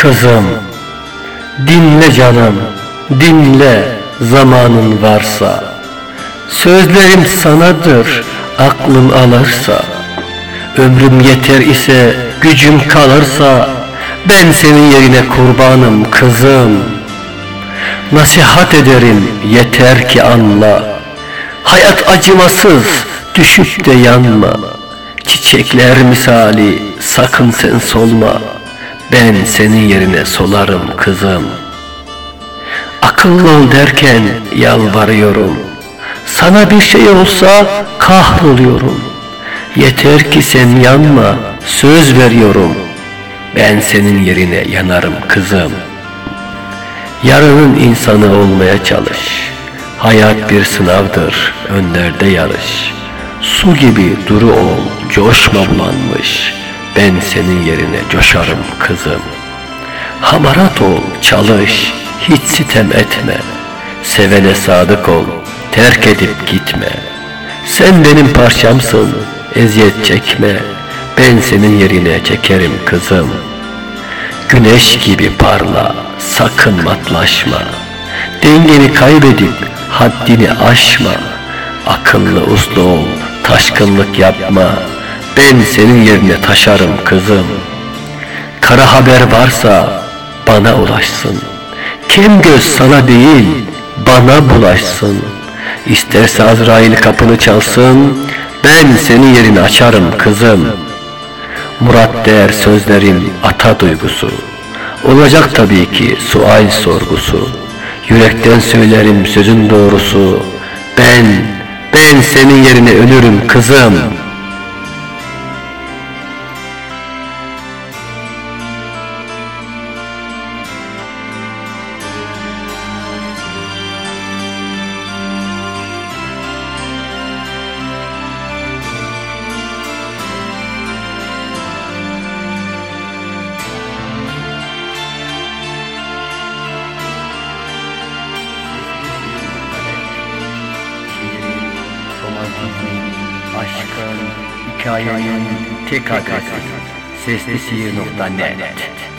Kızım, dinle canım, dinle zamanın varsa. Sözlerim sanadır, aklın alırsa. Ömrüm yeter ise, gücüm kalırsa, ben senin yerine kurbanım kızım. Nasihat ederim, yeter ki anla. Hayat acımasız, düşüp de yanma. Çiçekler misali, sakın sen solma. Ben senin yerine solarım kızım. Akıllı ol derken yalvarıyorum. Sana bir şey olsa kahroluyorum. Yeter ki sen yanma, söz veriyorum. Ben senin yerine yanarım kızım. Yarının insanı olmaya çalış. Hayat bir sınavdır, önlerde yarış. Su gibi duru ol, coşma bulanmış. Ben senin yerine coşarım kızım. Hamarat ol, çalış, hiç sitem etme. Sevene sadık ol, terk edip gitme. Sen benim parçamsın, eziyet çekme. Ben senin yerine çekerim kızım. Güneş gibi parla, sakın matlaşma. Dengeni kaybedip haddini aşma. Akıllı uslu ol, taşkınlık yapma. Ben senin yerine taşarım kızım. Kara haber varsa bana ulaşsın. Kim göz sana değil, bana bulaşsın. İsterse Azrail kapını çalsın, ben senin yerini açarım kızım. Murat değer sözlerim ata duygusu. Olacak tabii ki sual sorgusu. Yürekten söylerim sözün doğrusu. Ben, ben senin yerine ölürüm kızım. Aşkın, hikayenin tek adresi. Seslisiyir.net